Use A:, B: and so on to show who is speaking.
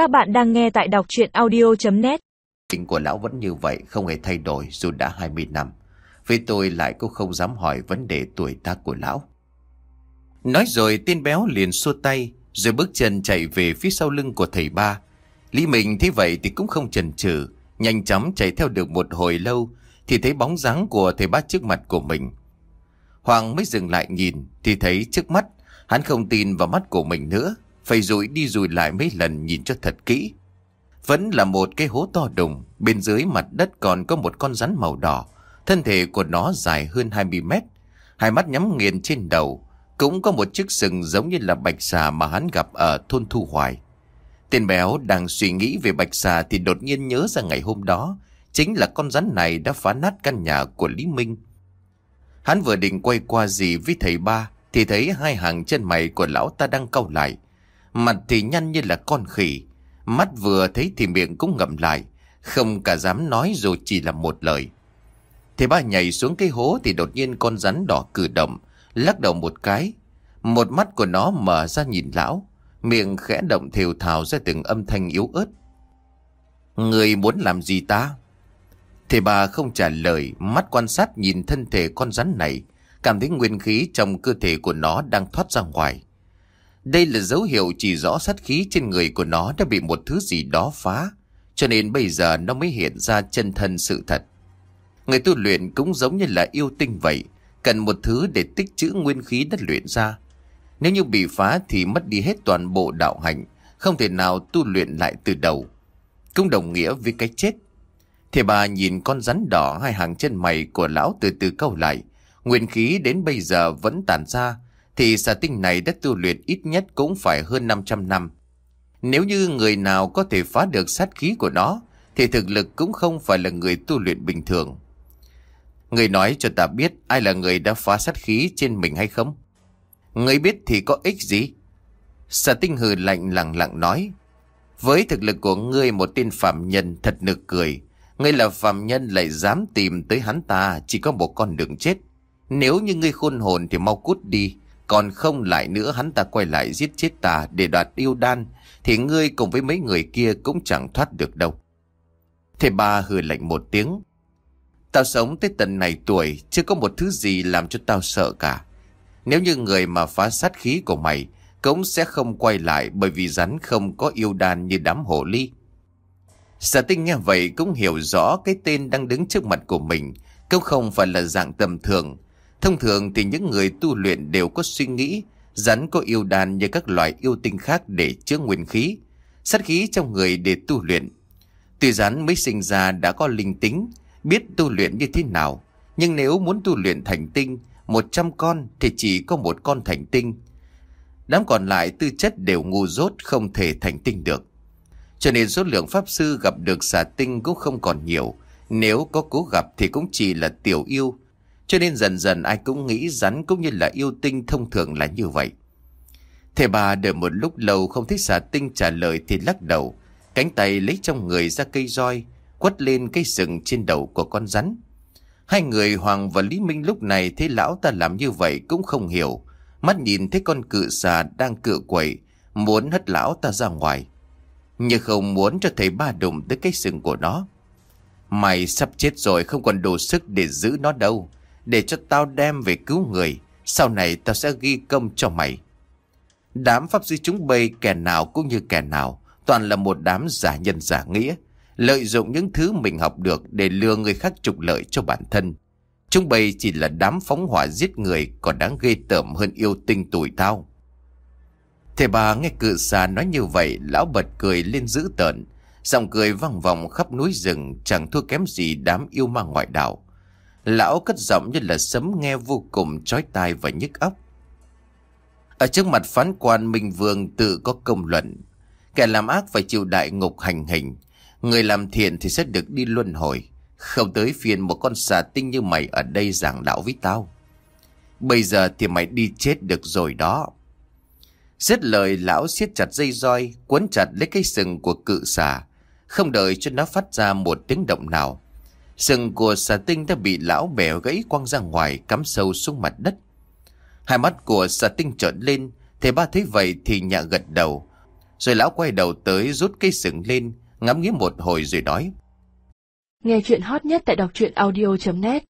A: Các bạn đang nghe tại đọc chuyện audio.net
B: Tình của lão vẫn như vậy, không hề thay đổi dù đã 20 năm. vì tôi lại cũng không dám hỏi vấn đề tuổi tác của lão. Nói rồi tên béo liền xua tay, rồi bước chân chạy về phía sau lưng của thầy ba. Lý mình thấy vậy thì cũng không chần chừ, nhanh chóng chạy theo được một hồi lâu thì thấy bóng dáng của thầy ba trước mặt của mình. Hoàng mới dừng lại nhìn thì thấy trước mắt, hắn không tin vào mắt của mình nữa, phải rủi đi rủi lại mấy lần nhìn cho thật kỹ. Vẫn là một cái hố to đùng, bên dưới mặt đất còn có một con rắn màu đỏ, thân thể của nó dài hơn 20 mét, hai mắt nhắm nghiền trên đầu, cũng có một chiếc sừng giống như là bạch xà mà hắn gặp ở thôn Thu Hoài. Tên béo đang suy nghĩ về bạch xà thì đột nhiên nhớ ra ngày hôm đó, chính là con rắn này đã phá nát căn nhà của Lý Minh. Hắn vừa định quay qua gì với thầy ba, thì thấy hai hàng chân mày của lão ta đang cau lại. Mặt thì nhăn như là con khỉ, mắt vừa thấy thì miệng cũng ngậm lại, không cả dám nói dù chỉ là một lời. Thế ba nhảy xuống cái hố thì đột nhiên con rắn đỏ cử động, lắc đầu một cái. Một mắt của nó mở ra nhìn lão, miệng khẽ động thều thào ra từng âm thanh yếu ớt. Người muốn làm gì ta? Thế bà không trả lời, mắt quan sát nhìn thân thể con rắn này, cảm thấy nguyên khí trong cơ thể của nó đang thoát ra ngoài. Đây là dấu hiệu chỉ rõ sát khí trên người của nó đã bị một thứ gì đó phá, cho nên bây giờ nó mới hiện ra chân thân sự thật. Người tu luyện cũng giống như là yêu tinh vậy, cần một thứ để tích trữ nguyên khí đất luyện ra. Nếu như bị phá thì mất đi hết toàn bộ đạo hành, không thể nào tu luyện lại từ đầu. Cũng đồng nghĩa với cái chết. Thì bà nhìn con rắn đỏ hai hàng chân mày của lão từ từ câu lại. Nguyên khí đến bây giờ vẫn tàn ra, thì xà tinh này đã tu luyện ít nhất cũng phải hơn 500 năm. Nếu như người nào có thể phá được sát khí của nó, thì thực lực cũng không phải là người tu luyện bình thường. Người nói cho ta biết ai là người đã phá sát khí trên mình hay không? Người biết thì có ích gì? Xà tinh hừ lạnh lặng lặng nói. Với thực lực của ngươi một tên phạm nhân thật nực cười. Ngươi là phạm nhân lại dám tìm tới hắn ta chỉ có một con đường chết. Nếu như ngươi khôn hồn thì mau cút đi. Còn không lại nữa hắn ta quay lại giết chết ta để đoạt yêu đan. Thì ngươi cùng với mấy người kia cũng chẳng thoát được đâu. Thế ba hừ lạnh một tiếng. Tao sống tới tận này tuổi, chưa có một thứ gì làm cho tao sợ cả. Nếu như người mà phá sát khí của mày, cũng sẽ không quay lại bởi vì rắn không có yêu đan như đám hổ ly. Sở tinh nghe vậy cũng hiểu rõ cái tên đang đứng trước mặt của mình, cũng không phải là dạng tầm thường. Thông thường thì những người tu luyện đều có suy nghĩ rắn có yêu đàn như các loại yêu tinh khác để chứa nguyên khí, sát khí trong người để tu luyện. Tuy rắn mới sinh ra đã có linh tính, biết tu luyện như thế nào, nhưng nếu muốn tu luyện thành tinh, 100 con thì chỉ có một con thành tinh. Đám còn lại tư chất đều ngu dốt không thể thành tinh được. Cho nên số lượng pháp sư gặp được xà tinh cũng không còn nhiều. Nếu có cố gặp thì cũng chỉ là tiểu yêu. Cho nên dần dần ai cũng nghĩ rắn cũng như là yêu tinh thông thường là như vậy. Thầy bà đợi một lúc lâu không thấy xà tinh trả lời thì lắc đầu. Cánh tay lấy trong người ra cây roi, quất lên cây sừng trên đầu của con rắn. Hai người Hoàng và Lý Minh lúc này thấy lão ta làm như vậy cũng không hiểu. Mắt nhìn thấy con cự xà đang cự quậy, muốn hất lão ta ra ngoài. Nhưng không muốn cho thầy ba đụng tới cái sừng của nó. Mày sắp chết rồi không còn đủ sức để giữ nó đâu. Để cho tao đem về cứu người. Sau này tao sẽ ghi công cho mày. Đám pháp sư chúng bay kẻ nào cũng như kẻ nào. Toàn là một đám giả nhân giả nghĩa lợi dụng những thứ mình học được để lừa người khác trục lợi cho bản thân. Chúng bày chỉ là đám phóng hỏa giết người còn đáng ghê tởm hơn yêu tinh tuổi tao. Thầy bà nghe cự xà nói như vậy, lão bật cười lên dữ tợn. Giọng cười vang vòng khắp núi rừng chẳng thua kém gì đám yêu ma ngoại đạo. Lão cất giọng như là sấm nghe vô cùng chói tai và nhức óc. Ở trước mặt phán quan Minh Vương tự có công luận. Kẻ làm ác phải chịu đại ngục hành hình. Người làm thiện thì sẽ được đi luân hồi. Không tới phiền một con xà tinh như mày ở đây giảng đạo với tao. Bây giờ thì mày đi chết được rồi đó. dứt lời lão siết chặt dây roi, cuốn chặt lấy cái sừng của cự xà. Không đợi cho nó phát ra một tiếng động nào. Sừng của xà tinh đã bị lão bèo gãy quăng ra ngoài, cắm sâu xuống mặt đất. Hai mắt của xà tinh trợn lên, thầy ba thấy vậy thì nhạ gật đầu. Rồi lão quay đầu tới rút cây sừng lên, ngắm nghía một hồi rồi nói.
C: Nghe chuyện hot nhất tại đọc truyện audio.net